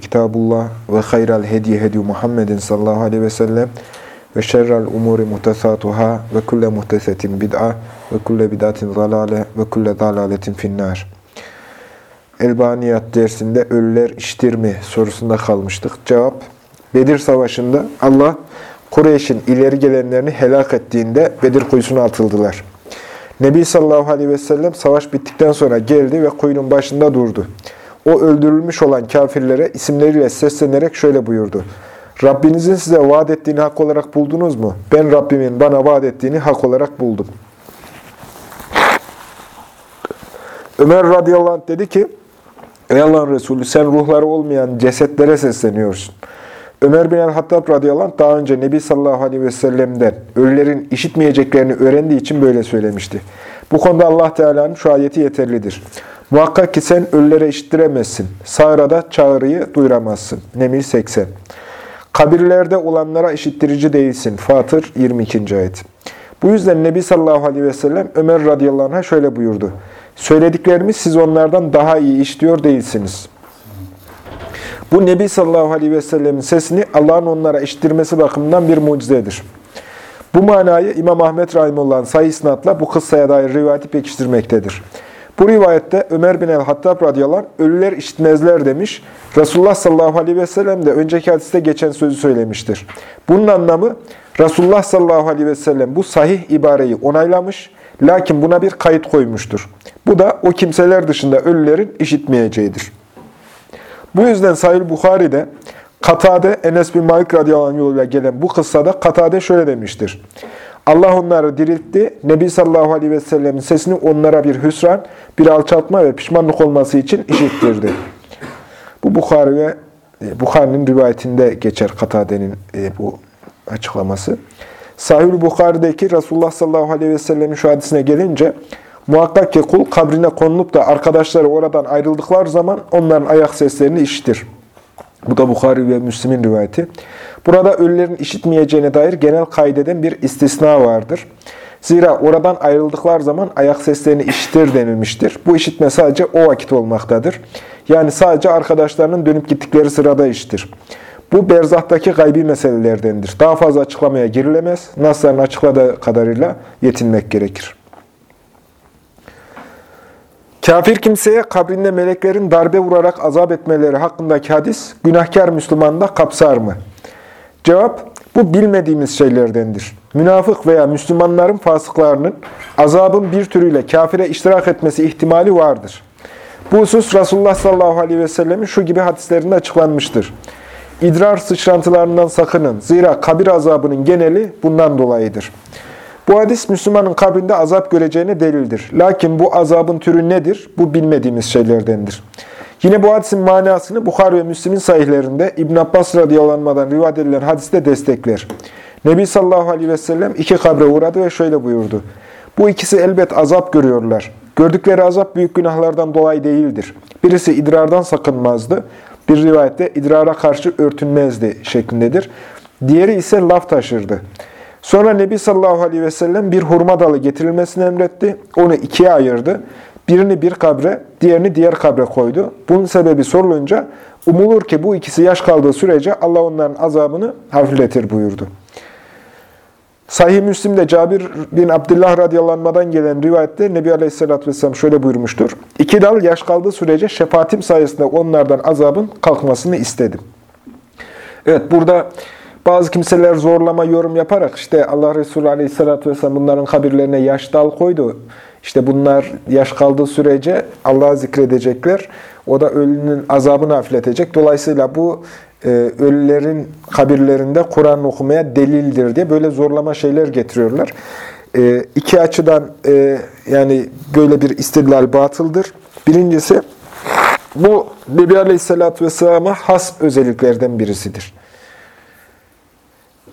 Kitabullah ve hayral hediye hediyu Muhammedin sallallahu aleyhi ve sellem ve şerrel umuri muhtesatuhâ ve kulle muhtesetin bid'a ve kulle bid'atin zalale ve kulle dalaletin finnâr. Elbaniyat dersinde ölüler iştir mi sorusunda kalmıştık. Cevap, Bedir Savaşı'nda Allah Kureyş'in ileri gelenlerini helak ettiğinde Bedir kuyusuna atıldılar. Nebi sallallahu aleyhi ve sellem savaş bittikten sonra geldi ve kuyunun başında durdu. O öldürülmüş olan kafirlere isimleriyle seslenerek şöyle buyurdu. Rabbinizin size vaat ettiğini hak olarak buldunuz mu? Ben Rabbimin bana vaat ettiğini hak olarak buldum. Ömer radıyallahu anh dedi ki, Ey Allah'ın Resulü sen ruhları olmayan cesetlere sesleniyorsun. Ömer bin el-Hattab radıyallahu anh daha önce Nebi sallallahu aleyhi ve sellem'den ölülerin işitmeyeceklerini öğrendiği için böyle söylemişti. Bu konuda Allah Teala'nın şu ayeti yeterlidir. Muhakkak ki sen ölülere işittiremezsin. Sağrada çağrıyı duyuramazsın. Nemil 80. Kabirlerde olanlara işittirici değilsin. Fatır 22. ayet. Bu yüzden Nebi sallallahu aleyhi ve sellem Ömer radıyallahu anh'a şöyle buyurdu. Söylediklerimiz siz onlardan daha iyi işitiyor değilsiniz. Bu Nebi sallallahu aleyhi ve sellemin sesini Allah'ın onlara işittirmesi bakımından bir mucizedir. Bu manayı İmam Ahmet Rahimullah'ın sayı isnatla bu kıssaya dair rivayeti pekiştirmektedir. Bu rivayette Ömer bin el-Hattab radıyallahu ölüler işitmezler demiş. Resulullah sallallahu aleyhi ve sellem de önceki hadiste geçen sözü söylemiştir. Bunun anlamı Resulullah sallallahu aleyhi ve sellem bu sahih ibareyi onaylamış, lakin buna bir kayıt koymuştur. Bu da o kimseler dışında ölülerin işitmeyeceğidir. Bu yüzden Sahih Bukhari'de Katade, Enes bin Malik radıyallahu anh yoluyla gelen bu kıssada Katade şöyle demiştir. Allah onları diriltti. Nebi sallallahu aleyhi ve sellemin sesini onlara bir hüsran, bir alçaltma ve pişmanlık olması için işittirdi. Bu Bukhari ve e, Bukhari'nin rivayetinde geçer Katade'nin e, bu açıklaması. Sahih Bukhari'deki Resulullah sallallahu aleyhi ve sellemin şu hadisine gelince muhakkak ki kul kabrine konulup da arkadaşları oradan ayrıldıklar zaman onların ayak seslerini işitir. Bu da Bukhari ve Müslim'in rivayeti. Burada ölülerin işitmeyeceğine dair genel kaydeden bir istisna vardır. Zira oradan ayrıldıklar zaman ayak seslerini işitir denilmiştir. Bu işitme sadece o vakit olmaktadır. Yani sadece arkadaşlarının dönüp gittikleri sırada işitir. Bu berzahtaki gaybi meselelerdendir. Daha fazla açıklamaya girilemez. Nasların açıkladığı kadarıyla yetinmek gerekir. Kafir kimseye kabrinde meleklerin darbe vurarak azap etmeleri hakkındaki hadis, günahkar Müslüman da kapsar mı? Cevap, bu bilmediğimiz şeylerdendir. Münafık veya Müslümanların fasıklarının azabın bir türüyle kafire iştirak etmesi ihtimali vardır. Bu husus Resulullah sallallahu aleyhi ve sellemin şu gibi hadislerinde açıklanmıştır. İdrar sıçrantılarından sakının. Zira kabir azabının geneli bundan dolayıdır. Bu hadis Müslümanın kabrinde azap göreceğine delildir. Lakin bu azabın türü nedir? Bu bilmediğimiz şeylerdendir. Yine bu hadisin manasını Bukhari ve Müslim'in sahihlerinde İbn Abbas radıyallahu rivayet edilen hadiste destekler. Nebi sallallahu aleyhi ve sellem iki kabre uğradı ve şöyle buyurdu. Bu ikisi elbet azap görüyorlar. Gördükleri azap büyük günahlardan dolayı değildir. Birisi idrardan sakınmazdı. Bir rivayette idrara karşı örtünmezdi şeklindedir. Diğeri ise laf taşırdı. Sonra Nebi sallallahu aleyhi ve sellem bir hurma dalı getirilmesini emretti. Onu ikiye ayırdı. Birini bir kabre, diğerini diğer kabre koydu. Bunun sebebi sorulunca umulur ki bu ikisi yaş kaldığı sürece Allah onların azabını hafifletir buyurdu. Sahih Müslim'de Cabir bin Abdullah radıyallahu gelen rivayette Nebi Aleyhisselatü Vesselam şöyle buyurmuştur. İki dal yaş kaldığı sürece şefaatim sayesinde onlardan azabın kalkmasını istedim. Evet burada bazı kimseler zorlama yorum yaparak işte Allah Resulü Aleyhisselatü Vesselam bunların kabirlerine yaş dal koydu. İşte bunlar yaş kaldığı sürece Allah'ı zikredecekler. O da ölünün azabını hafifletecek. Dolayısıyla bu e, ölülerin kabirlerinde Kur'an okumaya delildir diye böyle zorlama şeyler getiriyorlar. E, iki açıdan e, yani böyle bir istidlal batıldır. Birincisi bu Nebi Aleyhisselatü Vesselam'a has özelliklerden birisidir.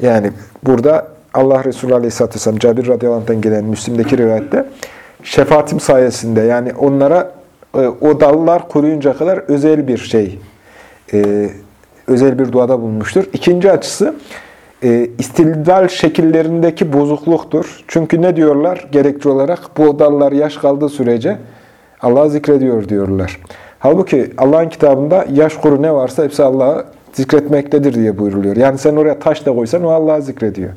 Yani burada Allah Resulü Aleyhisselatü Vesselam, Cabir radıyallahu anh'tan gelen Müslim'deki rivayette şefaatim sayesinde yani onlara e, o dallar kuruyunca kadar özel bir şey, e, özel bir duada bulmuştur. İkinci açısı e, istildal şekillerindeki bozukluktur. Çünkü ne diyorlar gerekçe olarak? Bu dallar yaş kaldığı sürece Allah zikrediyor diyorlar. Halbuki Allah'ın kitabında yaş kuru ne varsa hepsi Allah'ı zikretmektedir diye buyuruluyor. Yani sen oraya taş da koysan o Allah'ı zikrediyor.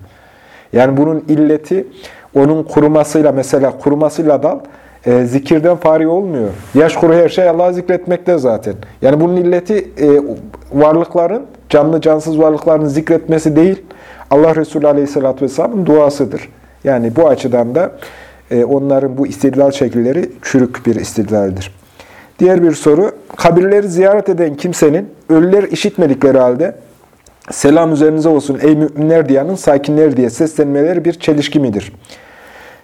Yani bunun illeti onun kurumasıyla mesela kurumasıyla dal e, zikirden fari olmuyor. Yaş kuru her şey Allah'ı zikretmekte zaten. Yani bunun illeti e, varlıkların, canlı cansız varlıkların zikretmesi değil, Allah Resulü Aleyhisselatü Vesselam'ın duasıdır. Yani bu açıdan da e, onların bu istidlal şekilleri çürük bir istidlaldir. Diğer bir soru, kabirleri ziyaret eden kimsenin ölüler işitmedikleri halde selam üzerinize olsun ey müminler diyanın sakinler diye seslenmeleri bir çelişki midir?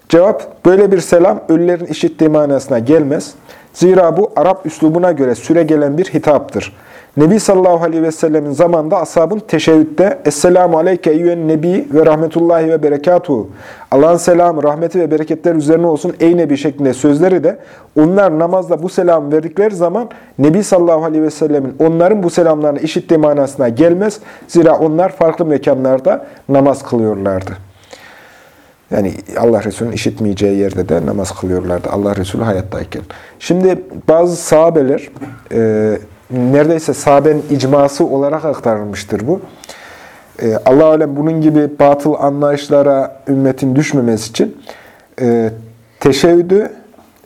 Cevap, böyle bir selam ölülerin işittiği manasına gelmez. Zira bu Arap üslubuna göre süre gelen bir hitaptır. Nebi sallallahu aleyhi ve sellemin zamanında ashabın teşebbütte Esselamu aleyke eyyühen nebi ve rahmetullahi ve berekatuhu Allah'ın selamı, rahmeti ve bereketler üzerine olsun ey nebi şeklinde sözleri de onlar namazda bu selamı verdikleri zaman Nebi sallallahu aleyhi ve sellemin onların bu selamlarını işittiği manasına gelmez. Zira onlar farklı mekanlarda namaz kılıyorlardı. Yani Allah Resulü'nün işitmeyeceği yerde de namaz kılıyorlardı. Allah Resulü hayattayken. Şimdi bazı sahabeler, e, neredeyse sahabenin icması olarak aktarılmıştır bu. E, Allah alem bunun gibi batıl anlayışlara ümmetin düşmemesi için e, teşebbüdü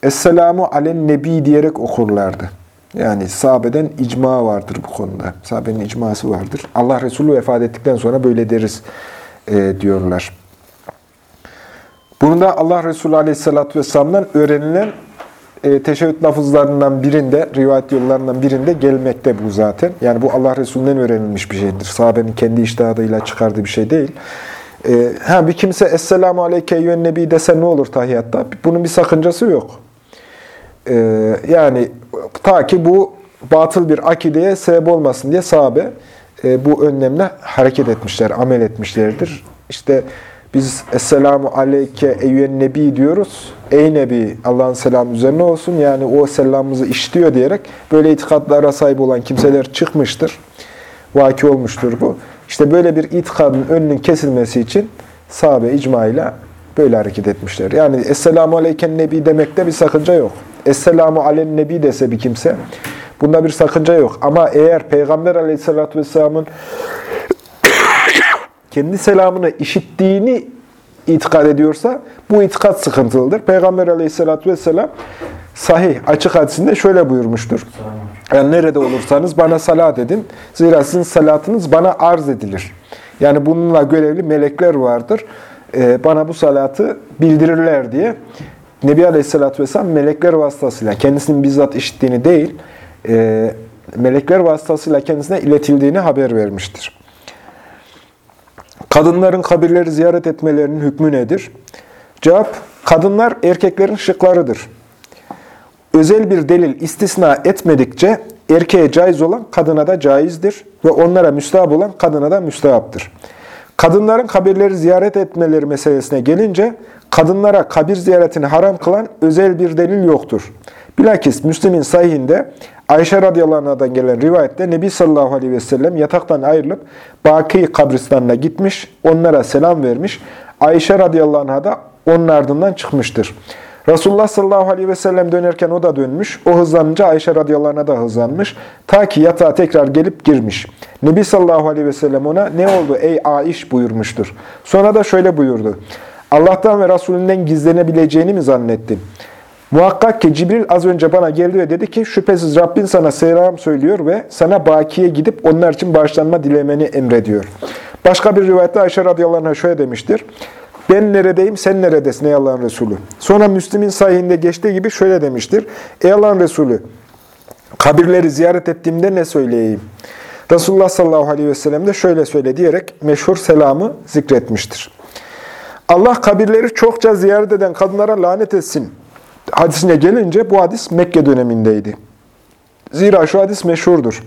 Esselamu alen nebi diyerek okurlardı. Yani sahabeden icma vardır bu konuda. Sahabenin icması vardır. Allah Resulü vefat ettikten sonra böyle deriz e, diyorlar. Bunu da Allah Resulü Aleyhisselatü Vesselam'dan öğrenilen e, teşebbüt lafızlarından birinde, rivayet yollarından birinde gelmekte bu zaten. Yani bu Allah Resulü'nden öğrenilmiş bir şeydir. Sahabenin kendi iştihadıyla çıkardığı bir şey değil. E, ha Bir kimse Esselamu Aleyke Eyyühen Nebi dese ne olur tahiyatta? Bunun bir sakıncası yok. E, yani ta ki bu batıl bir akideye sebep olmasın diye sahabe e, bu önlemle hareket etmişler, amel etmişlerdir. İşte biz Esselamu Aleyke Eyyühen Nebi diyoruz. Ey Nebi Allah'ın selamı üzerine olsun. Yani o selamımızı işliyor diyerek böyle itikadlara sahip olan kimseler çıkmıştır. Vaki olmuştur bu. İşte böyle bir itikadın önünün kesilmesi için sahabe icmayla böyle hareket etmişler. Yani Esselamu Aleyken Nebi demekte bir sakınca yok. Esselamu Alen Nebi dese bir kimse bunda bir sakınca yok. Ama eğer Peygamber Aleyhisselatü Vesselam'ın kendi selamını işittiğini itikad ediyorsa bu itikat sıkıntılıdır. Peygamber aleyhissalatü vesselam sahih, açık hadisinde şöyle buyurmuştur. Yani nerede olursanız bana salat edin. Zira sizin salatınız bana arz edilir. Yani bununla görevli melekler vardır. Ee, bana bu salatı bildirirler diye. Nebi Aleyhisselatü Vesselam melekler vasıtasıyla kendisinin bizzat işittiğini değil, e, melekler vasıtasıyla kendisine iletildiğini haber vermiştir. Kadınların kabirleri ziyaret etmelerinin hükmü nedir? Cevap, kadınlar erkeklerin şıklarıdır. Özel bir delil istisna etmedikçe erkeğe caiz olan kadına da caizdir ve onlara müstahap olan kadına da müstahaptır. Kadınların kabirleri ziyaret etmeleri meselesine gelince, kadınlara kabir ziyaretini haram kılan özel bir delil yoktur. Bilakis Müslim'in sahihinde Ayşe radıyallahu gelen rivayette Nebi sallallahu aleyhi ve sellem yataktan ayrılıp Baki kabristanına gitmiş, onlara selam vermiş. Ayşe radıyallahu da onun ardından çıkmıştır. Resulullah sallallahu aleyhi ve sellem dönerken o da dönmüş. O hızlanınca Ayşe radıyallahu da hızlanmış. Ta ki yatağa tekrar gelip girmiş. Nebi sallallahu aleyhi ve sellem ona ne oldu ey Aiş buyurmuştur. Sonra da şöyle buyurdu. Allah'tan ve Resulünden gizlenebileceğini mi zannettin? Muhakkak ki Cibril az önce bana geldi ve dedi ki şüphesiz Rabbin sana selam söylüyor ve sana bakiye gidip onlar için bağışlanma dilemeni emrediyor. Başka bir rivayette Ayşe radıyallahu anh'a şöyle demiştir. Ben neredeyim, sen neredesin ey Allah'ın Resulü? Sonra Müslim'in sahihinde geçtiği gibi şöyle demiştir. Ey Allah'ın Resulü, kabirleri ziyaret ettiğimde ne söyleyeyim? Resulullah sallallahu aleyhi ve sellem de şöyle söyle diyerek meşhur selamı zikretmiştir. Allah kabirleri çokça ziyaret eden kadınlara lanet etsin hadisine gelince bu hadis Mekke dönemindeydi. Zira şu hadis meşhurdur.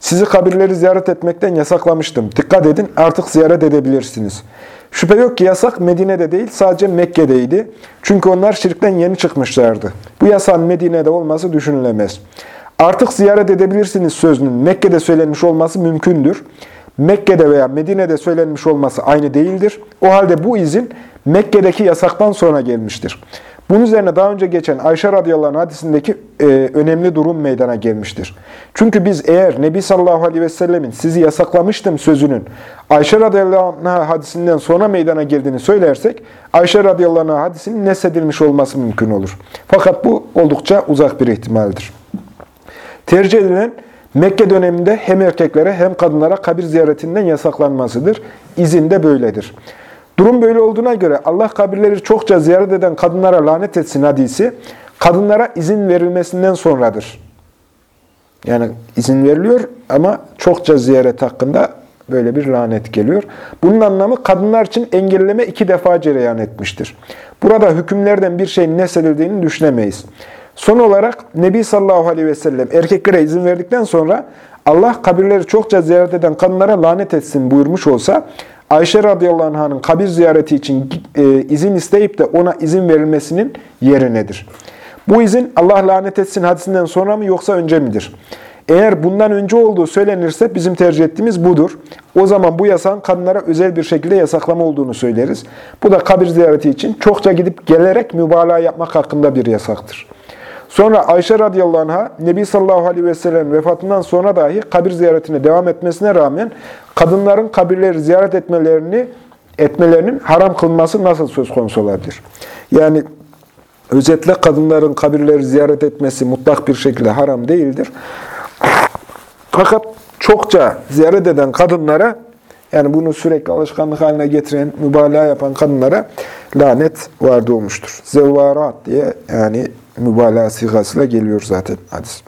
Sizi kabirleri ziyaret etmekten yasaklamıştım. Dikkat edin artık ziyaret edebilirsiniz. Şüphe yok ki yasak Medine'de değil sadece Mekke'deydi. Çünkü onlar şirkten yeni çıkmışlardı. Bu yasağın Medine'de olması düşünülemez. Artık ziyaret edebilirsiniz sözünün Mekke'de söylenmiş olması mümkündür. Mekke'de veya Medine'de söylenmiş olması aynı değildir. O halde bu izin Mekke'deki yasaktan sonra gelmiştir. Bunun üzerine daha önce geçen Ayşe radıyallahu hadisindeki e, önemli durum meydana gelmiştir. Çünkü biz eğer Nebi sallallahu aleyhi ve sellemin sizi yasaklamıştım sözünün Ayşe radıyallahu anh hadisinden sonra meydana geldiğini söylersek Ayşe radıyallahu anh hadisinin nesedilmiş olması mümkün olur. Fakat bu oldukça uzak bir ihtimaldir. Tercih edilen Mekke döneminde hem erkeklere hem kadınlara kabir ziyaretinden yasaklanmasıdır. İzin de böyledir. Durum böyle olduğuna göre Allah kabirleri çokça ziyaret eden kadınlara lanet etsin hadisi, kadınlara izin verilmesinden sonradır. Yani izin veriliyor ama çokça ziyaret hakkında böyle bir lanet geliyor. Bunun anlamı kadınlar için engelleme iki defa cereyan etmiştir. Burada hükümlerden bir şeyin nesedildiğini düşünemeyiz. Son olarak Nebi sallallahu aleyhi ve sellem erkeklere izin verdikten sonra Allah kabirleri çokça ziyaret eden kadınlara lanet etsin buyurmuş olsa Ayşe radıyallahu anh'ın kabir ziyareti için e, izin isteyip de ona izin verilmesinin yeri nedir? Bu izin Allah lanet etsin hadisinden sonra mı yoksa önce midir? Eğer bundan önce olduğu söylenirse bizim tercih ettiğimiz budur. O zaman bu yasağın kadınlara özel bir şekilde yasaklama olduğunu söyleriz. Bu da kabir ziyareti için çokça gidip gelerek mübalağa yapmak hakkında bir yasaktır. Sonra Ayşe radıyallahu anh'a Nebi sallallahu aleyhi ve sellem vefatından sonra dahi kabir ziyaretine devam etmesine rağmen kadınların kabirleri ziyaret etmelerini etmelerinin haram kılınması nasıl söz konusu olabilir? Yani özetle kadınların kabirleri ziyaret etmesi mutlak bir şekilde haram değildir. Fakat çokça ziyaret eden kadınlara yani bunu sürekli alışkanlık haline getiren, mübalağa yapan kadınlara lanet vardı olmuştur. Zevvarat diye yani mübalağa sigasıyla geliyor zaten hadis.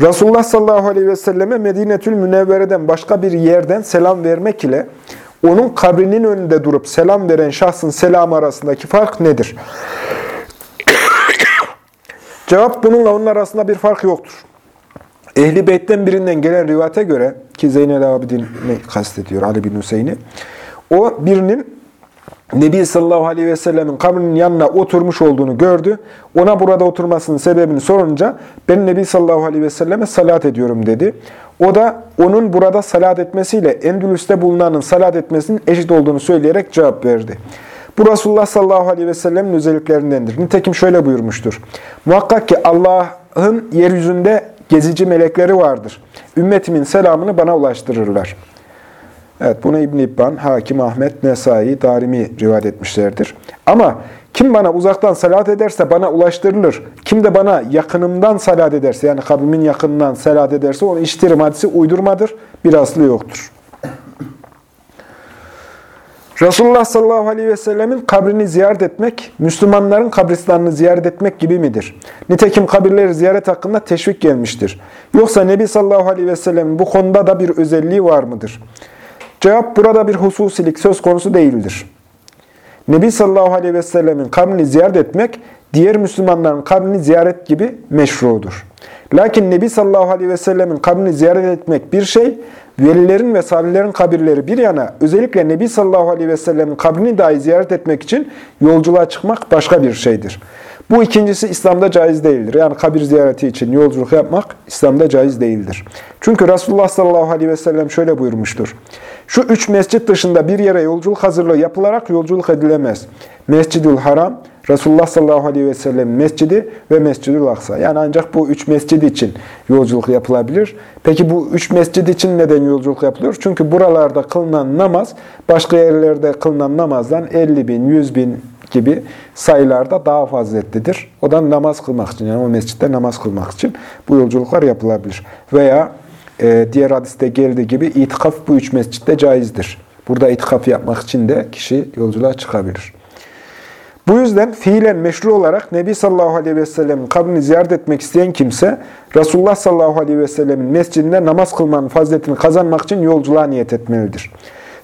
Resulullah sallallahu aleyhi ve selleme Medinetül Münevvere'den başka bir yerden selam vermek ile onun kabrinin önünde durup selam veren şahsın selamı arasındaki fark nedir? Cevap bununla onun arasında bir fark yoktur. Ehli Beyt'ten birinden gelen rivayete göre ki Zeynel Abidin'i kastediyor Ali bin Hüseyin'i. O birinin Nebi sallallahu aleyhi ve sellemin kabrinin yanına oturmuş olduğunu gördü. Ona burada oturmasının sebebini sorunca ben Nebi sallallahu aleyhi ve selleme salat ediyorum dedi. O da onun burada salat etmesiyle Endülüs'te bulunanın salat etmesinin eşit olduğunu söyleyerek cevap verdi. Bu Resulullah sallallahu aleyhi ve sellemin özelliklerindendir. Nitekim şöyle buyurmuştur. Muhakkak ki Allah'ın yeryüzünde gezici melekleri vardır. Ümmetimin selamını bana ulaştırırlar. Evet, bunu İbn İbban, Hakim, Ahmet, Nesai, Darimi rivayet etmişlerdir. Ama kim bana uzaktan salat ederse bana ulaştırılır. Kim de bana yakınımdan salat ederse, yani kabrimin yakınından salat ederse onu iştirim hadisi uydurmadır, bir aslı yoktur. Resulullah sallallahu aleyhi ve sellemin kabrini ziyaret etmek, Müslümanların kabristanını ziyaret etmek gibi midir? Nitekim kabirleri ziyaret hakkında teşvik gelmiştir. Yoksa Nebi sallallahu aleyhi ve sellemin bu konuda da bir özelliği var mıdır? Cevap burada bir hususilik söz konusu değildir. Nebi sallallahu aleyhi ve sellemin kabrini ziyaret etmek, diğer Müslümanların kabrini ziyaret gibi meşrudur. Lakin Nebi sallallahu aleyhi ve sellemin kabrini ziyaret etmek bir şey, velilerin ve salihlerin kabirleri bir yana, özellikle Nebi sallallahu aleyhi ve sellemin kabrini dahi ziyaret etmek için yolculuğa çıkmak başka bir şeydir. Bu ikincisi İslam'da caiz değildir. Yani kabir ziyareti için yolculuk yapmak İslam'da caiz değildir. Çünkü Resulullah sallallahu aleyhi ve sellem şöyle buyurmuştur. Şu üç mescit dışında bir yere yolculuk hazırlığı yapılarak yolculuk edilemez. Mescidül Haram, Resulullah sallallahu aleyhi ve sellem mescidi ve Mescidül Aksa. Yani ancak bu üç mescid için yolculuk yapılabilir. Peki bu üç mescid için neden yolculuk yapılıyor? Çünkü buralarda kılınan namaz, başka yerlerde kılınan namazdan 50 bin, 100 bin gibi sayılarda daha faziletlidir. O da namaz kılmak için, yani o mescitte namaz kılmak için bu yolculuklar yapılabilir. Veya e, diğer hadiste geldiği gibi itikaf bu üç mescitte caizdir. Burada itikaf yapmak için de kişi yolculuğa çıkabilir. Bu yüzden fiilen meşru olarak Nebi sallallahu aleyhi ve sellem'in kabrini ziyaret etmek isteyen kimse, Resulullah sallallahu aleyhi ve sellemin mescidinde namaz kılmanın faziletini kazanmak için yolculuğa niyet etmelidir.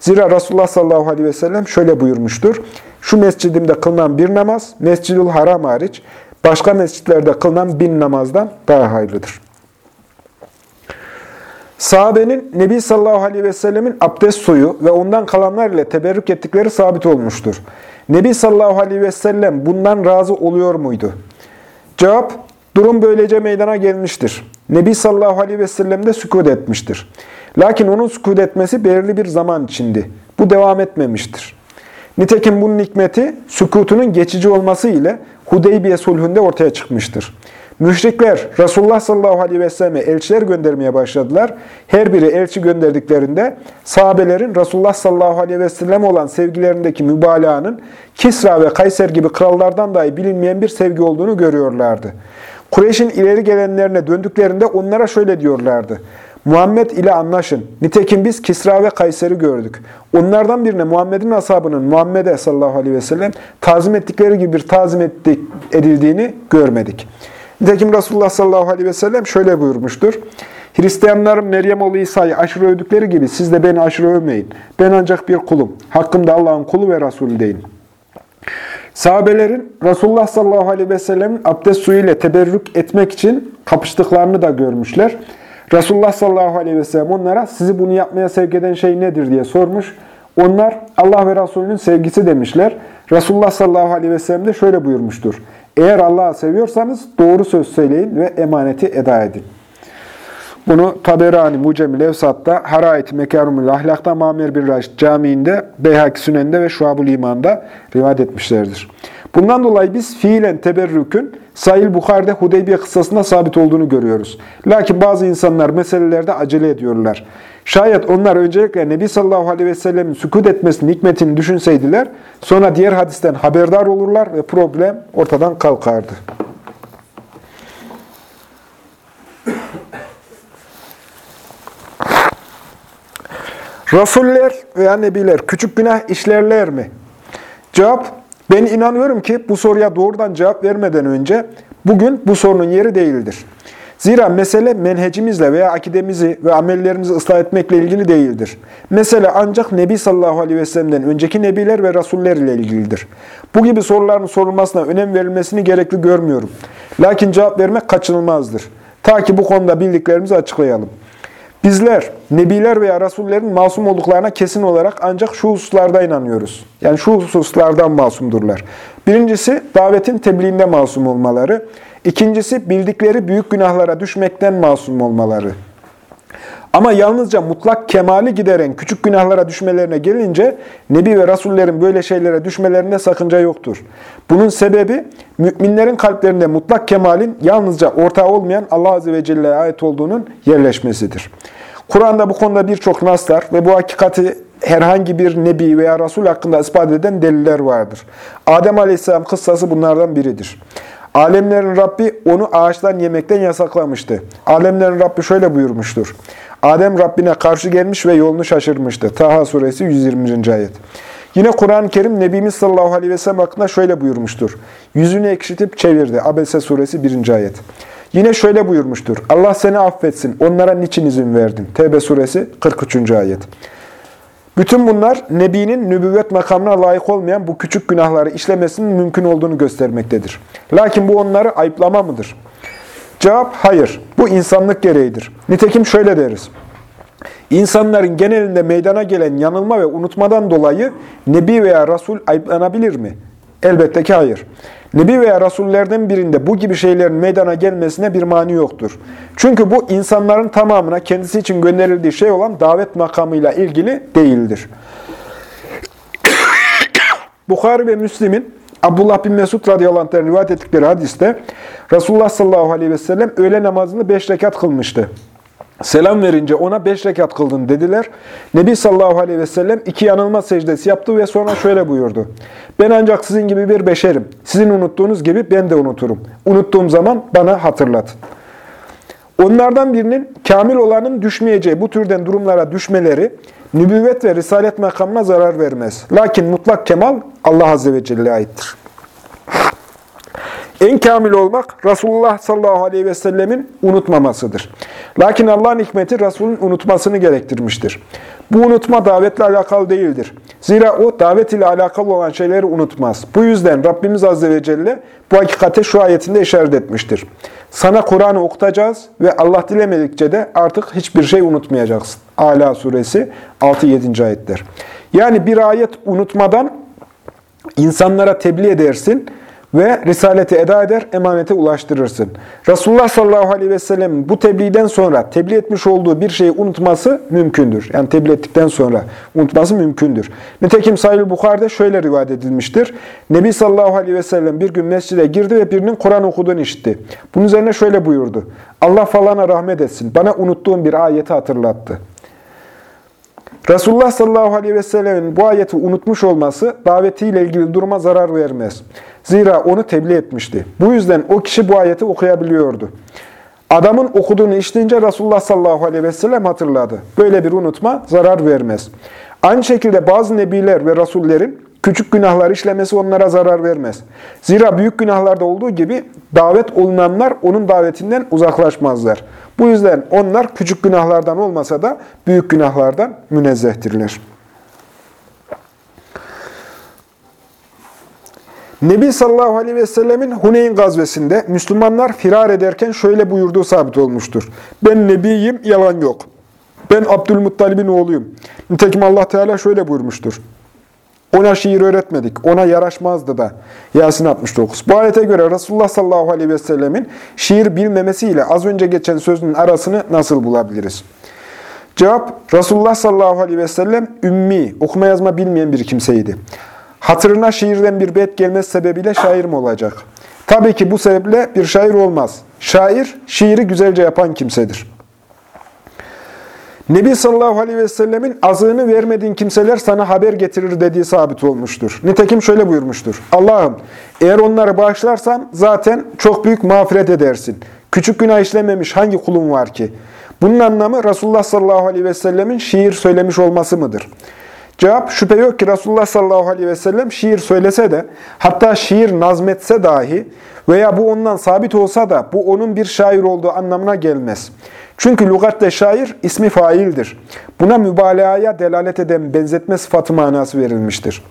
Zira Resulullah sallallahu aleyhi ve sellem şöyle buyurmuştur. Şu mescidimde kılınan bir namaz, mescidül haram hariç, başka mescitlerde kılınan bin namazdan daha hayırlıdır. Sahabenin Nebi sallallahu aleyhi ve sellemin abdest suyu ve ondan kalanlar ile teberrük ettikleri sabit olmuştur. Nebi sallallahu aleyhi ve sellem bundan razı oluyor muydu? Cevap, durum böylece meydana gelmiştir. Nebi sallallahu aleyhi ve sellem de sükut etmiştir. Lakin onun sükut etmesi belirli bir zaman içindi. Bu devam etmemiştir. Nitekim bunun hikmeti sükutunun geçici olması ile Hudeybiye sulhünde ortaya çıkmıştır. Müşrikler Resulullah sallallahu aleyhi ve selleme elçiler göndermeye başladılar. Her biri elçi gönderdiklerinde sahabelerin Resulullah sallallahu aleyhi ve sellem olan sevgilerindeki mübalağanın Kisra ve Kayser gibi krallardan dahi bilinmeyen bir sevgi olduğunu görüyorlardı. Kureyş'in ileri gelenlerine döndüklerinde onlara şöyle diyorlardı. Muhammed ile anlaşın. Nitekim biz Kisra ve Kayser'i gördük. Onlardan birine Muhammed'in ashabının Muhammed'e sallallahu aleyhi ve sellem tazim ettikleri gibi bir tazim edildiğini görmedik. Nitekim Resulullah sallallahu aleyhi ve sellem şöyle buyurmuştur. Hristiyanların Meryem oğlu İsa'yı aşırı övdükleri gibi siz de beni aşırı övmeyin. Ben ancak bir kulum. Hakkımda Allah'ın kulu ve Resulü deyin. Sahabelerin Resulullah sallallahu aleyhi ve sellemin abdest suyu teberrük etmek için kapıştıklarını da görmüşler. Resulullah sallallahu aleyhi ve sellem onlara sizi bunu yapmaya sevk eden şey nedir diye sormuş. Onlar Allah ve Resulünün sevgisi demişler. Resulullah sallallahu aleyhi ve sellem de şöyle buyurmuştur. Eğer Allah'ı seviyorsanız doğru söz söyleyin ve emaneti eda edin. Bunu Taberani Mucemil Evsat'ta, Harayet Mekarumul Ahlak'ta, Mamer bir Raşid Camii'nde, Beyhak Sünen'de ve Şuab-ül İman'da rivayet etmişlerdir. Bundan dolayı biz fiilen teberrükün Sahil Bukhari'de Hudeybiye kıssasında sabit olduğunu görüyoruz. Lakin bazı insanlar meselelerde acele ediyorlar. Şayet onlar öncelikle Nebi sallallahu aleyhi ve sellemin sükut etmesinin hikmetini düşünseydiler, sonra diğer hadisten haberdar olurlar ve problem ortadan kalkardı. Rasuller veya Nebiler küçük günah işlerler mi? Cevap, ben inanıyorum ki bu soruya doğrudan cevap vermeden önce bugün bu sorunun yeri değildir. Zira mesele menhecimizle veya akidemizi ve amellerimizi ıslah etmekle ilgili değildir. Mesele ancak Nebi sallallahu aleyhi ve sellem'den önceki nebiler ve rasuller ile ilgilidir. Bu gibi soruların sorulmasına önem verilmesini gerekli görmüyorum. Lakin cevap vermek kaçınılmazdır. Ta ki bu konuda bildiklerimizi açıklayalım. Bizler, nebiler veya rasullerin masum olduklarına kesin olarak ancak şu hususlarda inanıyoruz. Yani şu hususlardan masumdurlar. Birincisi, davetin tebliğinde masum olmaları. İkincisi, bildikleri büyük günahlara düşmekten masum olmaları. Ama yalnızca mutlak kemali gideren küçük günahlara düşmelerine gelince, Nebi ve Rasullerin böyle şeylere düşmelerinde sakınca yoktur. Bunun sebebi, müminlerin kalplerinde mutlak kemalin yalnızca ortağı olmayan Allah Azze ve Celle'ye ait olduğunun yerleşmesidir. Kur'an'da bu konuda birçok naslar ve bu hakikati herhangi bir nebi veya rasul hakkında ispat eden deliller vardır. Adem Aleyhisselam kıssası bunlardan biridir. Alemlerin Rabbi onu ağaçtan yemekten yasaklamıştı. Alemlerin Rabbi şöyle buyurmuştur. Adem Rabbine karşı gelmiş ve yolunu şaşırmıştı. Taha suresi 120. ayet. Yine Kur'an-ı Kerim Nebimiz sallallahu aleyhi ve sellem hakkında şöyle buyurmuştur. Yüzünü ekşitip çevirdi. Abese suresi 1. ayet. Yine şöyle buyurmuştur. Allah seni affetsin. Onlara niçin izin verdin? Tevbe suresi 43. ayet. Bütün bunlar Nebi'nin nübüvvet makamına layık olmayan bu küçük günahları işlemesinin mümkün olduğunu göstermektedir. Lakin bu onları ayıplama mıdır? Cevap hayır. Bu insanlık gereğidir. Nitekim şöyle deriz. İnsanların genelinde meydana gelen yanılma ve unutmadan dolayı Nebi veya Resul ayıplanabilir mi? Elbette ki hayır. Nebi veya Rasullerden birinde bu gibi şeylerin meydana gelmesine bir mani yoktur. Çünkü bu insanların tamamına kendisi için gönderildiği şey olan davet makamıyla ilgili değildir. Bukhari ve Müslim'in Abdullah bin Mesud radıyallahu rivayet ettikleri hadiste Resulullah sallallahu aleyhi ve sellem öğle namazını beş rekat kılmıştı. Selam verince ona beş rekat kıldın dediler. Nebi sallallahu aleyhi ve sellem iki yanılma secdesi yaptı ve sonra şöyle buyurdu. Ben ancak sizin gibi bir beşerim. Sizin unuttuğunuz gibi ben de unuturum. Unuttuğum zaman bana hatırlatın. Onlardan birinin kamil olanın düşmeyeceği bu türden durumlara düşmeleri nübüvvet ve risalet makamına zarar vermez. Lakin mutlak kemal Allah Azze ve Celle'ye aittir. En kamil olmak Resulullah sallallahu aleyhi ve sellemin unutmamasıdır. Lakin Allah'ın hikmeti Resulün unutmasını gerektirmiştir. Bu unutma davetle alakalı değildir. Zira o davet ile alakalı olan şeyleri unutmaz. Bu yüzden Rabbimiz Azze ve Celle bu hakikate şu ayetinde işaret etmiştir. Sana Kur'an'ı okutacağız ve Allah dilemedikçe de artık hiçbir şey unutmayacaksın. Ala suresi 6-7. ayetler. Yani bir ayet unutmadan insanlara tebliğ edersin ve risaleti eda eder, emanete ulaştırırsın. Resulullah sallallahu aleyhi ve sellem'in bu tebliğden sonra tebliğ etmiş olduğu bir şeyi unutması mümkündür. Yani tebliğ ettikten sonra unutması mümkündür. Nitekim Sahih Bukhari'de şöyle rivayet edilmiştir. Nebi sallallahu aleyhi ve sellem bir gün mescide girdi ve birinin Kur'an okuduğunu işitti. Bunun üzerine şöyle buyurdu. Allah falana rahmet etsin. Bana unuttuğum bir ayeti hatırlattı. Resulullah sallallahu aleyhi ve sellemin bu ayeti unutmuş olması davetiyle ilgili duruma zarar vermez. Zira onu tebliğ etmişti. Bu yüzden o kişi bu ayeti okuyabiliyordu. Adamın okuduğunu işleyince Resulullah sallallahu aleyhi ve sellem hatırladı. Böyle bir unutma zarar vermez. Aynı şekilde bazı nebiler ve rasullerin küçük günahlar işlemesi onlara zarar vermez. Zira büyük günahlarda olduğu gibi davet olunanlar onun davetinden uzaklaşmazlar. Bu yüzden onlar küçük günahlardan olmasa da büyük günahlardan münezzehtirler. Nebi sallallahu aleyhi ve sellemin Huneyn gazvesinde Müslümanlar firar ederken şöyle buyurduğu sabit olmuştur. Ben nebiyim, yalan yok. Ben Abdülmuttalib'in oğluyum. Nitekim Allah Teala şöyle buyurmuştur. Ona şiir öğretmedik, ona yaraşmazdı da. Yasin 69. Bu ayete göre Resulullah sallallahu aleyhi ve sellemin şiir bilmemesiyle az önce geçen sözün arasını nasıl bulabiliriz? Cevap, Resulullah sallallahu aleyhi ve sellem ümmi, okuma yazma bilmeyen bir kimseydi. Hatırına şiirden bir beyt gelmesi sebebiyle şair mi olacak? Tabii ki bu sebeple bir şair olmaz. Şair, şiiri güzelce yapan kimsedir. Nebi sallallahu aleyhi ve sellemin azığını vermediğin kimseler sana haber getirir dediği sabit olmuştur. Nitekim şöyle buyurmuştur. Allah'ım eğer onları bağışlarsan zaten çok büyük mağfiret edersin. Küçük günah işlememiş hangi kulun var ki? Bunun anlamı Resulullah sallallahu aleyhi ve sellemin şiir söylemiş olması mıdır? Cevap şüphe yok ki Resulullah sallallahu aleyhi ve sellem şiir söylese de hatta şiir nazmetse dahi veya bu ondan sabit olsa da bu onun bir şair olduğu anlamına gelmez. Çünkü lügatte şair ismi faildir. Buna mübalağaya delalet eden benzetme sıfatı manası verilmiştir.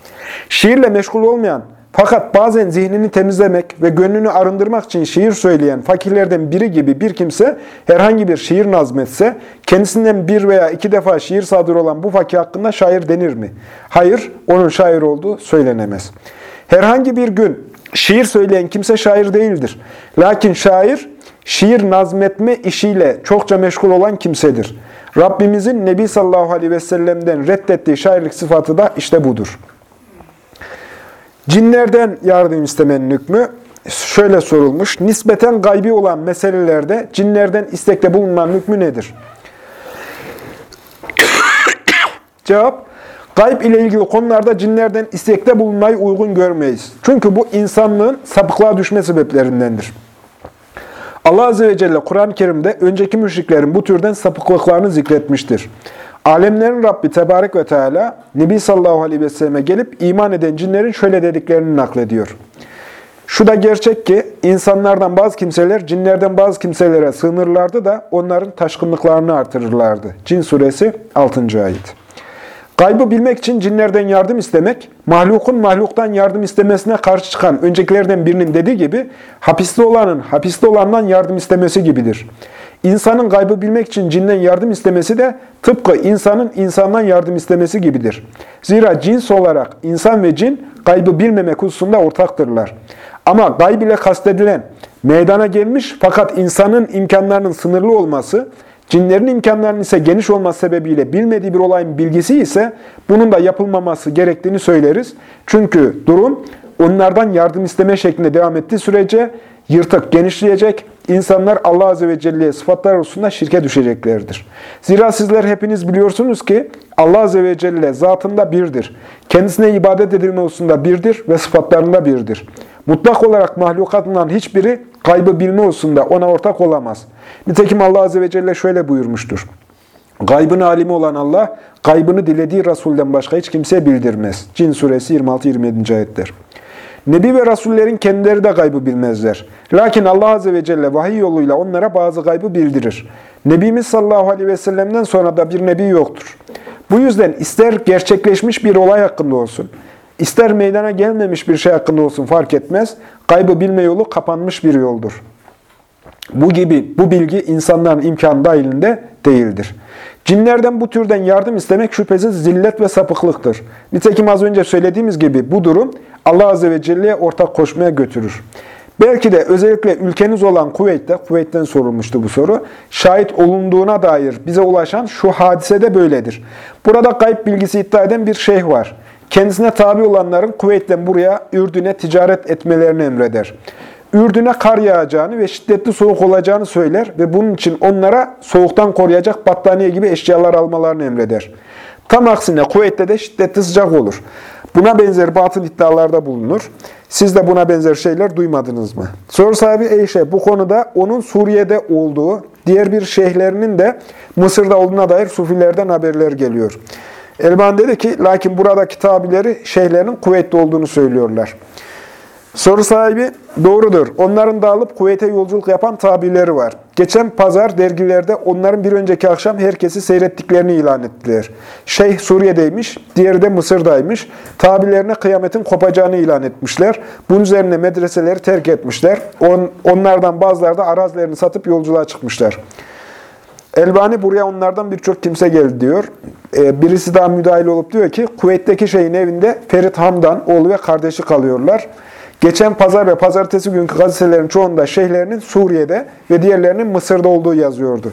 Şiirle meşgul olmayan fakat bazen zihnini temizlemek ve gönlünü arındırmak için şiir söyleyen fakirlerden biri gibi bir kimse herhangi bir şiir nazmetse, kendisinden bir veya iki defa şiir sadır olan bu fakir hakkında şair denir mi? Hayır, onun şair olduğu söylenemez. Herhangi bir gün şiir söyleyen kimse şair değildir. Lakin şair, şiir nazmetme işiyle çokça meşgul olan kimsedir. Rabbimizin Nebi sallallahu aleyhi ve sellem'den reddettiği şairlik sıfatı da işte budur. Cinlerden yardım istemenin hükmü şöyle sorulmuş. Nispeten gaybi olan meselelerde cinlerden istekte bulunmanın hükmü nedir? Cevap, gayb ile ilgili konularda cinlerden istekte bulunmayı uygun görmeyiz. Çünkü bu insanlığın sapıklığa düşme sebeplerindendir. Allah Azze ve Celle Kur'an-ı Kerim'de önceki müşriklerin bu türden sapıklıklarını zikretmiştir. Alemlerin Rabbi Tebarek ve Teala Nebi sallallahu aleyhi ve selleme gelip iman eden cinlerin şöyle dediklerini naklediyor. Şu da gerçek ki insanlardan bazı kimseler cinlerden bazı kimselere sığınırlardı da onların taşkınlıklarını artırırlardı. Cin suresi 6. ayet. Gaybı bilmek için cinlerden yardım istemek, mahlukun mahluktan yardım istemesine karşı çıkan öncekilerden birinin dediği gibi, hapiste olanın hapiste olandan yardım istemesi gibidir. İnsanın gaybı bilmek için cinden yardım istemesi de tıpkı insanın insandan yardım istemesi gibidir. Zira cins olarak insan ve cin gaybı bilmemek hususunda ortaktırlar. Ama gayb ile kastedilen meydana gelmiş fakat insanın imkanlarının sınırlı olması, cinlerin imkanlarının ise geniş olması sebebiyle bilmediği bir olayın bilgisi ise bunun da yapılmaması gerektiğini söyleriz. Çünkü durum onlardan yardım isteme şeklinde devam ettiği sürece yırtık genişleyecek, insanlar Allah Azze ve Celle'ye sıfatlar hususunda şirke düşeceklerdir. Zira sizler hepiniz biliyorsunuz ki Allah Azze ve Celle zatında birdir. Kendisine ibadet edilme hususunda birdir ve sıfatlarında birdir. Mutlak olarak mahlukatından hiçbiri kaybı bilme hususunda ona ortak olamaz. Nitekim Allah Azze ve Celle şöyle buyurmuştur. Gaybın alimi olan Allah, gaybını dilediği Resul'den başka hiç kimseye bildirmez. Cin suresi 26-27. ayetler. Nebi ve Rasullerin kendileri de gaybı bilmezler. Lakin Allah Azze ve Celle vahiy yoluyla onlara bazı gaybı bildirir. Nebimiz sallallahu aleyhi ve sellem'den sonra da bir nebi yoktur. Bu yüzden ister gerçekleşmiş bir olay hakkında olsun, ister meydana gelmemiş bir şey hakkında olsun fark etmez, gaybı bilme yolu kapanmış bir yoldur. Bu gibi bu bilgi insanların imkanı dahilinde değildir. Cinlerden bu türden yardım istemek şüphesiz zillet ve sapıklıktır. Nitekim az önce söylediğimiz gibi bu durum Allah Azze ve Celle'ye ortak koşmaya götürür. Belki de özellikle ülkeniz olan Kuveyt'te, Kuveyt'ten sorulmuştu bu soru, şahit olunduğuna dair bize ulaşan şu hadise de böyledir. Burada kayıp bilgisi iddia eden bir şeyh var. Kendisine tabi olanların Kuveyt'ten buraya Ürdün'e ticaret etmelerini emreder. Ürdün'e kar yağacağını ve şiddetli soğuk olacağını söyler ve bunun için onlara soğuktan koruyacak battaniye gibi eşyalar almalarını emreder. Tam aksine Kuveyt'te de şiddetli sıcak olur. Buna benzer batıl iddialarda bulunur. Siz de buna benzer şeyler duymadınız mı? Soru sahibi Eyşe bu konuda onun Suriye'de olduğu, diğer bir şeyhlerinin de Mısır'da olduğuna dair sufilerden haberler geliyor. Elban dedi ki, lakin buradaki tabileri şeyhlerin kuvvetli olduğunu söylüyorlar. Soru sahibi doğrudur. Onların dağılıp kuvvete yolculuk yapan tabileri var. Geçen pazar dergilerde onların bir önceki akşam herkesi seyrettiklerini ilan ettiler. Şeyh Suriye'deymiş, diğeri de Mısır'daymış. Tabilerine kıyametin kopacağını ilan etmişler. Bunun üzerine medreseleri terk etmişler. On, onlardan bazıları da arazilerini satıp yolculuğa çıkmışlar. Elbani buraya onlardan birçok kimse geldi diyor. Ee, birisi daha müdahil olup diyor ki, kuvvetteki şeyin evinde Ferit Hamdan, oğlu ve kardeşi kalıyorlar. Geçen pazar ve pazartesi günkü gazetelerin çoğunda şeyhlerinin Suriye'de ve diğerlerinin Mısır'da olduğu yazıyordu.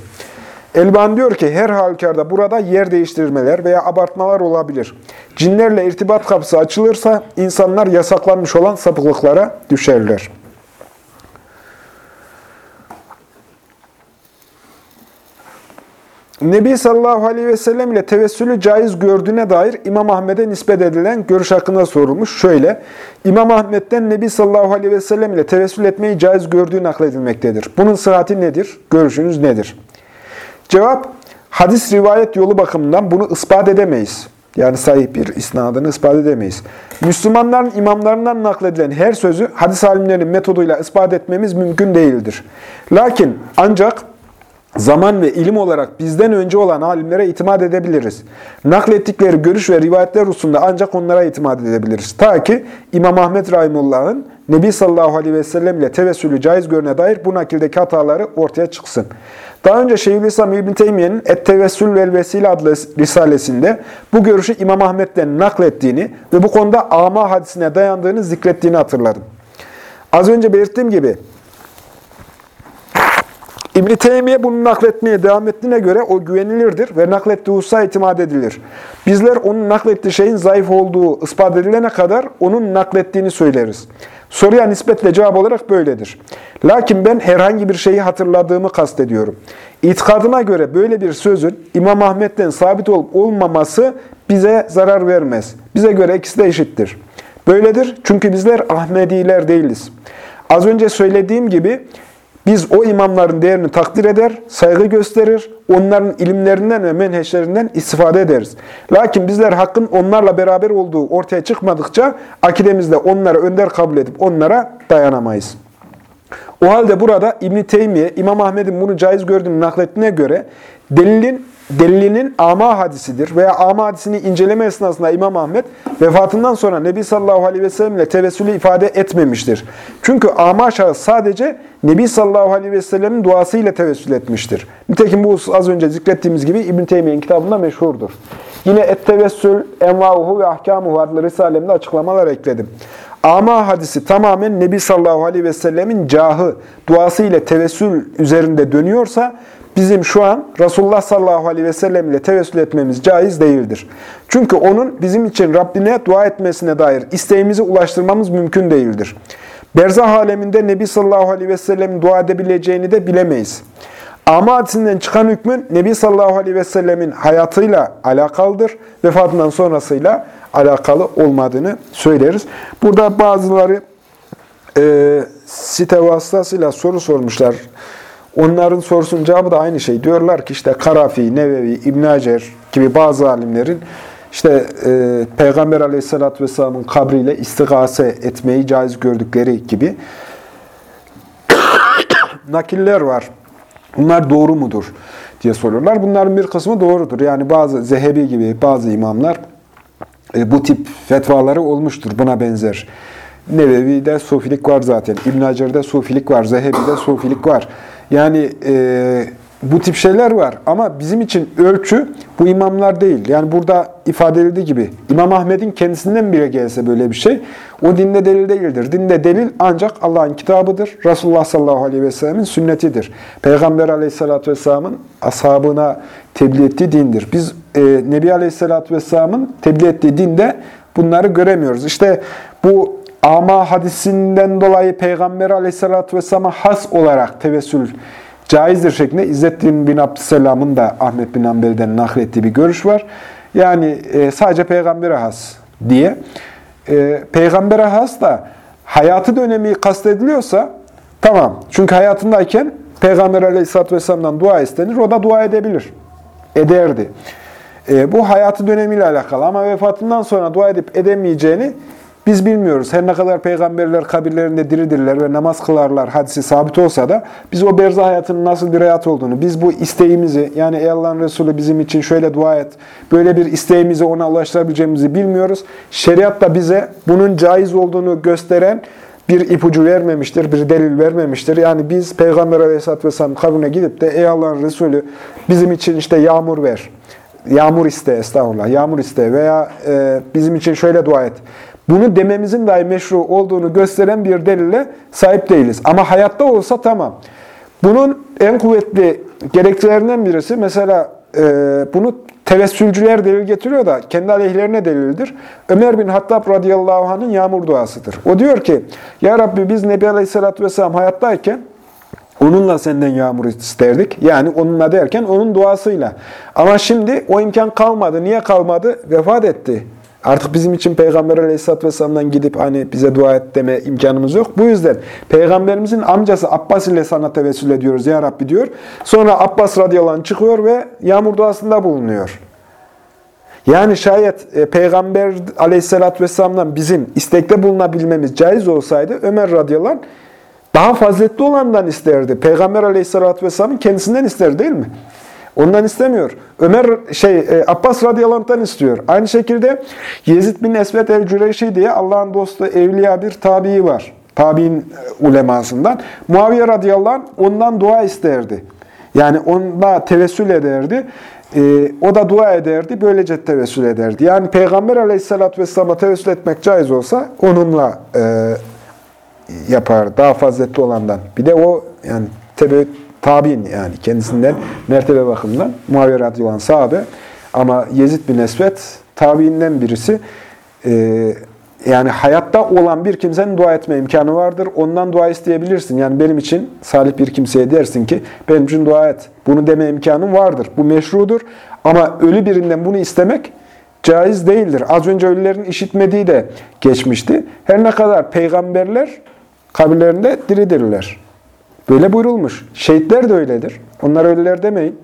Elban diyor ki her halükarda burada yer değiştirmeler veya abartmalar olabilir. Cinlerle irtibat kapısı açılırsa insanlar yasaklanmış olan sapıklıklara düşerler. Nebi sallallahu aleyhi ve sellem ile tevessülü caiz gördüğüne dair İmam Ahmet'e nispet edilen görüş hakkında sorulmuş. Şöyle, İmam Ahmet'ten Nebi sallallahu aleyhi ve sellem ile tevessül etmeyi caiz gördüğü nakledilmektedir. Bunun sıhhati nedir? Görüşünüz nedir? Cevap, hadis rivayet yolu bakımından bunu ispat edemeyiz. Yani sahih bir isnadını ispat edemeyiz. Müslümanların imamlarından nakledilen her sözü hadis alimlerinin metoduyla ispat etmemiz mümkün değildir. Lakin ancak zaman ve ilim olarak bizden önce olan alimlere itimat edebiliriz. Naklettikleri görüş ve rivayetler hususunda ancak onlara itimat edebiliriz. Ta ki İmam Ahmet Rahimullah'ın Nebi sallallahu aleyhi ve sellem ile tevessülü caiz görüne dair bu nakildeki hataları ortaya çıksın. Daha önce Şeyhülislam İbn Teymiye'nin Et-Tevessül vel Vesile adlı risalesinde bu görüşü İmam Ahmet'ten naklettiğini ve bu konuda ama hadisine dayandığını zikrettiğini hatırladım. Az önce belirttiğim gibi İbn-i Teymiye bunu nakletmeye devam ettiğine göre o güvenilirdir ve naklettiği hususa itimat edilir. Bizler onun naklettiği şeyin zayıf olduğu ispat edilene kadar onun naklettiğini söyleriz. Soruya nispetle cevap olarak böyledir. Lakin ben herhangi bir şeyi hatırladığımı kastediyorum. İtikadıma göre böyle bir sözün İmam Ahmet'ten sabit olup olmaması bize zarar vermez. Bize göre ikisi de eşittir. Böyledir çünkü bizler Ahmediler değiliz. Az önce söylediğim gibi biz o imamların değerini takdir eder, saygı gösterir, onların ilimlerinden ve menheşlerinden istifade ederiz. Lakin bizler hakkın onlarla beraber olduğu ortaya çıkmadıkça akidemizde onları önder kabul edip onlara dayanamayız. O halde burada İbn-i Teymiye, İmam Ahmet'in bunu caiz gördüğünü naklettiğine göre delilin delilinin ama hadisidir veya ama hadisini inceleme esnasında İmam Ahmet vefatından sonra Nebi sallallahu aleyhi ve sellem ile tevessülü ifade etmemiştir. Çünkü ama şahıs sadece Nebi sallallahu aleyhi ve sellemin duasıyla tevessül etmiştir. Nitekim bu az önce zikrettiğimiz gibi İbn Teymiye'nin kitabında meşhurdur. Yine Et-Tevessül, Envahuhu ve Ahkamuhu adlı risalemde açıklamalar ekledim. Ama hadisi tamamen Nebi sallallahu aleyhi ve sellemin cahı, duası ile tevessül üzerinde dönüyorsa bizim şu an Resulullah sallallahu aleyhi ve sellem ile tevessül etmemiz caiz değildir. Çünkü onun bizim için Rabbine dua etmesine dair isteğimizi ulaştırmamız mümkün değildir. Berzah aleminde Nebi sallallahu aleyhi ve sellemin dua edebileceğini de bilemeyiz. Ama hadisinden çıkan hükmün Nebi sallallahu aleyhi ve sellemin hayatıyla alakalıdır. Vefatından sonrasıyla alakalı olmadığını söyleriz. Burada bazıları e, site vasıtasıyla soru sormuşlar. Onların sorusunun cevabı da aynı şey. Diyorlar ki işte Karafi, Nevevi, İbn Hacer gibi bazı alimlerin işte e, Peygamber aleyhissalatü vesselamın kabriyle istigase etmeyi caiz gördükleri gibi nakiller var. Bunlar doğru mudur diye soruyorlar. Bunların bir kısmı doğrudur. Yani bazı Zehebi gibi bazı imamlar e, bu tip fetvaları olmuştur. Buna benzer. Nevevi'de sufilik var zaten. İbn Hacer'de sufilik var. Zehebi'de sufilik var. Yani e, bu tip şeyler var ama bizim için ölçü bu imamlar değil. Yani burada ifade edildiği gibi İmam Ahmet'in kendisinden bile gelse böyle bir şey o dinde delil değildir. Dinde delil ancak Allah'ın kitabıdır. Resulullah sallallahu aleyhi ve sellemin sünnetidir. Peygamber aleyhissalatü vesselamın ashabına tebliğ ettiği dindir. Biz e, Nebi aleyhissalatü vesselamın tebliğ ettiği dinde bunları göremiyoruz. İşte bu ama hadisinden dolayı Peygamber aleyhissalatü vesselama has olarak tevessül caizdir şeklinde İzzettin bin Abdüsselam'ın da Ahmet bin Hanbel'den naklettiği bir görüş var. Yani e, sadece peygambere has diye. E, peygambere has da hayatı dönemi kastediliyorsa tamam. Çünkü hayatındayken Peygamber aleyhisselatü vesselam'dan dua istenir. O da dua edebilir. Ederdi. E, bu hayatı dönemiyle alakalı ama vefatından sonra dua edip edemeyeceğini biz bilmiyoruz. Her ne kadar peygamberler kabirlerinde diridirler ve namaz kılarlar hadisi sabit olsa da biz o berzah hayatının nasıl bir hayat olduğunu, biz bu isteğimizi yani ey Allah'ın Resulü bizim için şöyle dua et, böyle bir isteğimizi ona ulaştırabileceğimizi bilmiyoruz. Şeriat da bize bunun caiz olduğunu gösteren bir ipucu vermemiştir, bir delil vermemiştir. Yani biz Peygamber Aleyhisselatü Vesselam kabrine gidip de ey Allah'ın Resulü bizim için işte yağmur ver, yağmur iste estağfurullah, yağmur iste veya e, bizim için şöyle dua et. Bunu dememizin dahi meşru olduğunu gösteren bir delille sahip değiliz. Ama hayatta olsa tamam. Bunun en kuvvetli gerekçelerinden birisi mesela e, bunu tevessülcüler delil getiriyor da kendi aleyhlerine delildir. Ömer bin Hattab radıyallahu anh'ın yağmur duasıdır. O diyor ki, Ya Rabbi biz Nebi Aleyhisselatü Vesselam hayattayken onunla senden yağmur isterdik. Yani onunla derken onun duasıyla. Ama şimdi o imkan kalmadı. Niye kalmadı? Vefat etti. Artık bizim için Peygamber Aleyhisselatü Vesselam'dan gidip hani bize dua et deme imkanımız yok. Bu yüzden Peygamberimizin amcası Abbas ile sana tevessül ediyoruz ya Rabbi diyor. Sonra Abbas radıyallahu çıkıyor ve yağmur duasında bulunuyor. Yani şayet e, Peygamber Aleyhisselatü Vesselam'dan bizim istekte bulunabilmemiz caiz olsaydı Ömer radıyallahu anh daha faziletli olandan isterdi. Peygamber Aleyhisselatü Vesselam'ın kendisinden ister değil mi? Ondan istemiyor. Ömer şey e, Abbas radıyallahu istiyor. Aynı şekilde Yezid bin Esved el-Cüreyşi diye Allah'ın dostu evliya bir tabii var. Tabi'in e, ulemasından. Muaviye radıyallahu anh ondan dua isterdi. Yani onda tevessül ederdi. E, o da dua ederdi. Böylece tevessül ederdi. Yani Peygamber aleyhissalatü vesselam'a tevessül etmek caiz olsa onunla e, yapar. Daha faziletli olandan. Bir de o yani tebe Tabi'in yani kendisinden mertebe bakımından Muaviye radıyallahu anh sahabe ama Yezid bin Esved tabiinden birisi ee, yani hayatta olan bir kimsenin dua etme imkanı vardır. Ondan dua isteyebilirsin. Yani benim için salih bir kimseye dersin ki benim için dua et. Bunu deme imkanım vardır. Bu meşrudur. Ama ölü birinden bunu istemek caiz değildir. Az önce ölülerin işitmediği de geçmişti. Her ne kadar peygamberler kabirlerinde diridirler. Böyle buyurulmuş. Şehitler de öyledir. Onlar öyleler demeyin.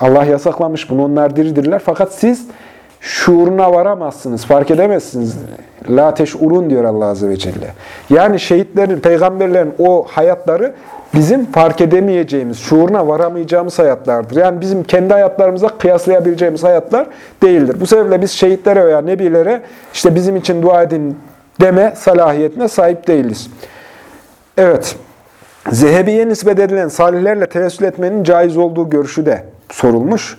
Allah yasaklamış bunu. Onlar diridirler. Fakat siz şuuruna varamazsınız. Fark edemezsiniz. La teş'urun diyor Allah Azze ve Celle. Yani şehitlerin, peygamberlerin o hayatları bizim fark edemeyeceğimiz, şuuruna varamayacağımız hayatlardır. Yani bizim kendi hayatlarımıza kıyaslayabileceğimiz hayatlar değildir. Bu sebeple biz şehitlere veya nebilere işte bizim için dua edin deme salahiyetine sahip değiliz. Evet. Zehebi'ye nispet edilen salihlerle tevessül etmenin caiz olduğu görüşü de sorulmuş.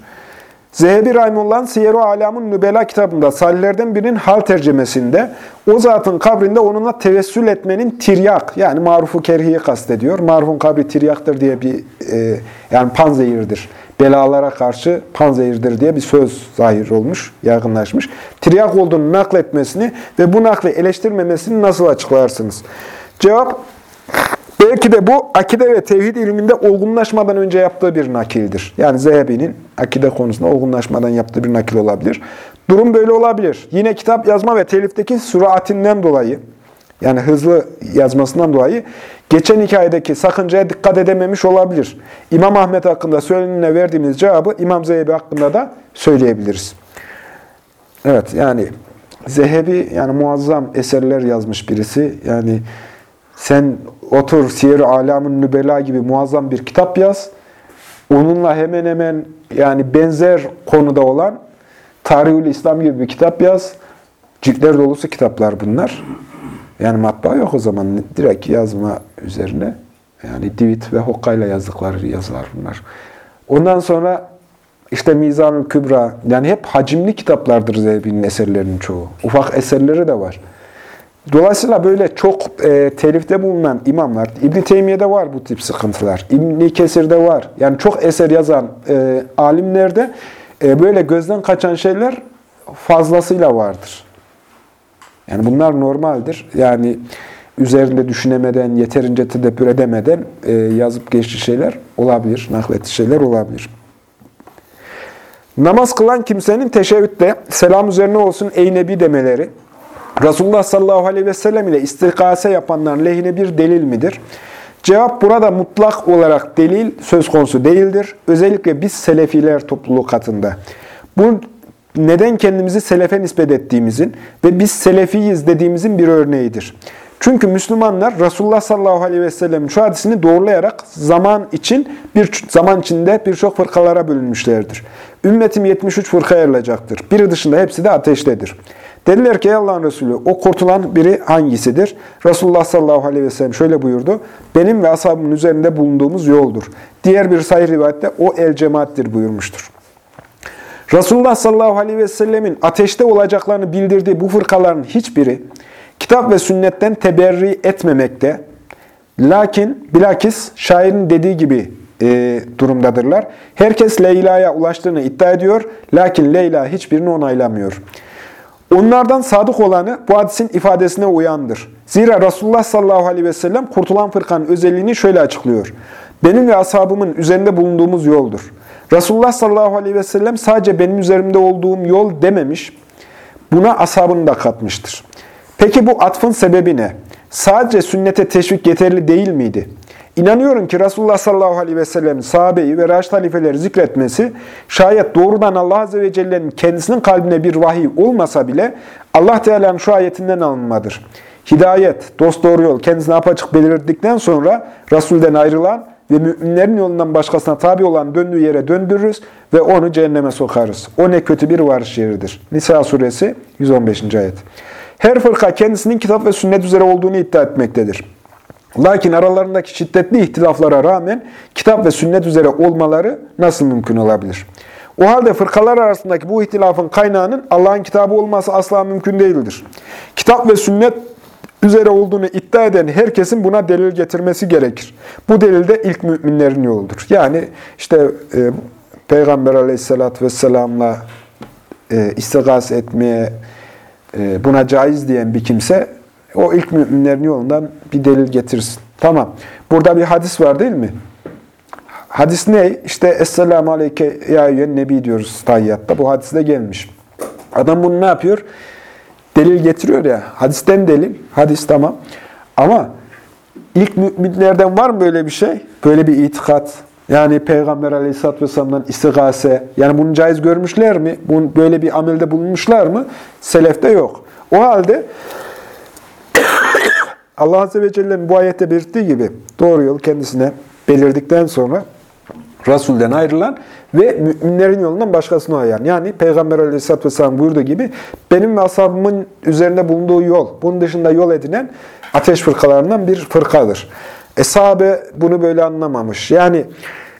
Zehebi Rahimullah'ın Siyer-i Alam'ın Nübela kitabında salihlerden birinin hal tercemesinde o zatın kabrinde onunla tevessül etmenin tiryak yani marufu kerhiyi kastediyor. Marufun kabri tiryaktır diye bir e, yani panzehirdir. Belalara karşı panzehirdir diye bir söz zahir olmuş, yaygınlaşmış. Tiryak olduğunu nakletmesini ve bu nakli eleştirmemesini nasıl açıklarsınız? Cevap Belki de bu akide ve tevhid ilminde olgunlaşmadan önce yaptığı bir nakildir. Yani Zehebi'nin akide konusunda olgunlaşmadan yaptığı bir nakil olabilir. Durum böyle olabilir. Yine kitap yazma ve telifteki süratinden dolayı, yani hızlı yazmasından dolayı geçen hikayedeki sakıncaya dikkat edememiş olabilir. İmam Ahmet hakkında söylenene verdiğimiz cevabı İmam Zehebi hakkında da söyleyebiliriz. Evet yani Zehebi yani muazzam eserler yazmış birisi. Yani sen otur Siyer-i Alam'ın Nübela gibi muazzam bir kitap yaz. Onunla hemen hemen yani benzer konuda olan Tarihül İslam gibi bir kitap yaz. Ciltler dolusu kitaplar bunlar. Yani matbaa yok o zaman. Direkt yazma üzerine. Yani divit ve hokkayla yazdıkları yazılar bunlar. Ondan sonra işte Mizan-ı Kübra, yani hep hacimli kitaplardır Zehebi'nin eserlerinin çoğu. Ufak eserleri de var. Dolayısıyla böyle çok e, telifte bulunan imamlar, İbn-i Teymiye'de var bu tip sıkıntılar, İbn-i Kesir'de var. Yani çok eser yazan e, alimlerde e, böyle gözden kaçan şeyler fazlasıyla vardır. Yani bunlar normaldir. Yani üzerinde düşünemeden, yeterince tedebbür edemeden e, yazıp geçti şeyler olabilir, nakletti şeyler olabilir. Namaz kılan kimsenin teşebbütte selam üzerine olsun ey Nebi demeleri, Resulullah sallallahu aleyhi ve sellem ile istikase yapanların lehine bir delil midir? Cevap burada mutlak olarak delil söz konusu değildir. Özellikle biz Selefiler topluluğu katında. Bu neden kendimizi Selefe nispet ettiğimizin ve biz Selefiyiz dediğimizin bir örneğidir. Çünkü Müslümanlar Resulullah sallallahu aleyhi ve sellem'in şu hadisini doğrulayarak zaman için bir zaman içinde birçok fırkalara bölünmüşlerdir. Ümmetim 73 fırka ayrılacaktır. Biri dışında hepsi de ateştedir. Dediler ki Allah'ın Resulü o kurtulan biri hangisidir? Resulullah sallallahu aleyhi ve sellem şöyle buyurdu. Benim ve ashabımın üzerinde bulunduğumuz yoldur. Diğer bir sayı rivayette o el cemaattir buyurmuştur. Resulullah sallallahu aleyhi ve sellemin ateşte olacaklarını bildirdiği bu fırkaların hiçbiri kitap ve sünnetten teberri etmemekte. Lakin bilakis şairin dediği gibi e, durumdadırlar. Herkes Leyla'ya ulaştığını iddia ediyor. Lakin Leyla hiçbirini onaylamıyor. Onlardan sadık olanı bu hadisin ifadesine uyandır. Zira Resulullah sallallahu aleyhi ve sellem kurtulan fırkanın özelliğini şöyle açıklıyor. Benim ve ashabımın üzerinde bulunduğumuz yoldur. Resulullah sallallahu aleyhi ve sellem sadece benim üzerimde olduğum yol dememiş, buna ashabını da katmıştır. Peki bu atfın sebebi ne? Sadece sünnete teşvik yeterli değil miydi? İnanıyorum ki Resulullah sallallahu aleyhi ve sellem sahabeyi ve raşid halifeleri zikretmesi şayet doğrudan Allah azze ve celle'nin kendisinin kalbine bir vahiy olmasa bile Allah Teala'nın şu ayetinden alınmadır. Hidayet, dost doğru yol kendisine apaçık belirdikten sonra Resul'den ayrılan ve müminlerin yolundan başkasına tabi olan döndüğü yere döndürürüz ve onu cehenneme sokarız. O ne kötü bir varış yeridir. Nisa suresi 115. ayet. Her fırka kendisinin kitap ve sünnet üzere olduğunu iddia etmektedir. Lakin aralarındaki şiddetli ihtilaflara rağmen kitap ve sünnet üzere olmaları nasıl mümkün olabilir? O halde fırkalar arasındaki bu ihtilafın kaynağının Allah'ın kitabı olması asla mümkün değildir. Kitap ve sünnet üzere olduğunu iddia eden herkesin buna delil getirmesi gerekir. Bu delil de ilk müminlerin yoludur. Yani işte e, Peygamber aleyhissalatü vesselamla e, istigaz etmeye, e, buna caiz diyen bir kimse o ilk müminlerin yolundan bir delil getirsin. Tamam. Burada bir hadis var değil mi? Hadis ne? İşte Esselamu Aleyke ya yüyen Nebi diyoruz tayyatta. Bu hadiste gelmiş. Adam bunu ne yapıyor? Delil getiriyor ya. Hadisten delil. Hadis tamam. Ama ilk müminlerden var mı böyle bir şey? Böyle bir itikat. Yani Peygamber Aleyhisselatü Vesselam'dan istigase. Yani bunu caiz görmüşler mi? Bunu böyle bir amelde bulunmuşlar mı? Selefte yok. O halde Allah Azze ve Celle'nin bu ayette belirttiği gibi doğru yol kendisine belirdikten sonra Resul'den ayrılan ve müminlerin yolundan başkasına uyan. Yani Peygamber Aleyhisselatü Vesselam buyurduğu gibi benim ve ashabımın üzerinde bulunduğu yol, bunun dışında yol edinen ateş fırkalarından bir fırkadır. E bunu böyle anlamamış. Yani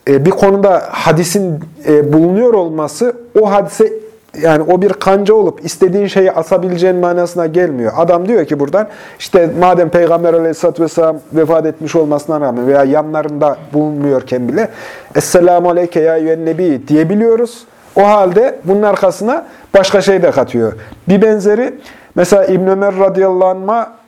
e, bir konuda hadisin e, bulunuyor olması o hadise yani o bir kanca olup istediğin şeyi asabileceğin manasına gelmiyor. Adam diyor ki buradan işte madem Peygamber aleyhissalatü vesselam vefat etmiş olmasına rağmen veya yanlarında bulunmuyorken bile Esselamu aleyke ya nebi diyebiliyoruz. O halde bunun arkasına başka şey de katıyor. Bir benzeri mesela İbn Ömer radıyallahu anh'ın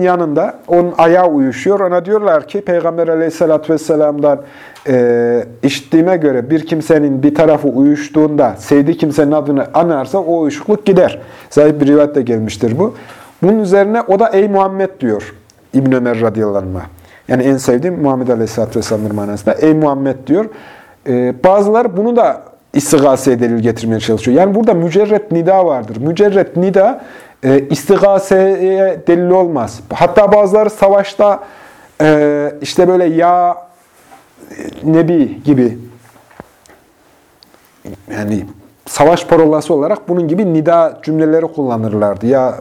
yanında onun ayağı uyuşuyor. Ona diyorlar ki Peygamber aleyhissalatü vesselam'dan e, işittiğime göre bir kimsenin bir tarafı uyuştuğunda sevdiği kimsenin adını anarsa o uyuşukluk gider. Zahid bir rivayet de gelmiştir bu. Bunun üzerine o da ey Muhammed diyor İbn Ömer radıyallahu anh. Yani en sevdiğim Muhammed aleyhisselatü vesselam'ın manasında. Ey Muhammed diyor. Ee, bazıları bunu da istigaseye delil getirmeye çalışıyor. Yani burada mücerret nida vardır. Mücerret nida e, istigaseye delil olmaz. Hatta bazıları savaşta e, işte böyle ya Nebi gibi yani savaş parolası olarak bunun gibi nida cümleleri kullanırlardı. Ya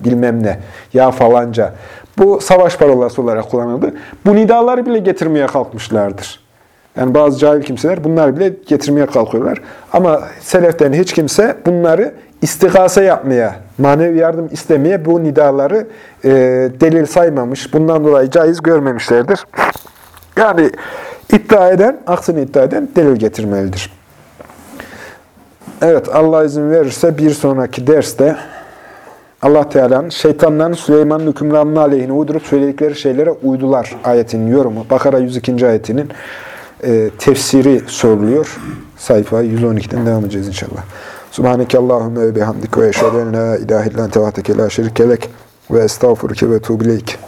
bilmem ne, ya falanca. Bu savaş parolası olarak kullanıldı. Bu nidaları bile getirmeye kalkmışlardır. Yani bazı cahil kimseler bunları bile getirmeye kalkıyorlar. Ama seleften hiç kimse bunları istigase yapmaya, manevi yardım istemeye bu nidaları e, delil saymamış. Bundan dolayı caiz görmemişlerdir. Yani iddia eden, aksini iddia eden delil getirmelidir. Evet, Allah izin verirse bir sonraki derste Allah Teala'nın şeytanların Süleyman'ın hükümranlığı aleyhine uydurup söyledikleri şeylere uydular ayetinin yorumu. Bakara 102. ayetinin e, tefsiri soruluyor. Sayfa 112'den devam edeceğiz inşallah. Subhaneke Allahümme ve bihamdik ve eşhedü en la ilahe illan tevateke la şerikelek ve estağfurke ve tuğbileyk.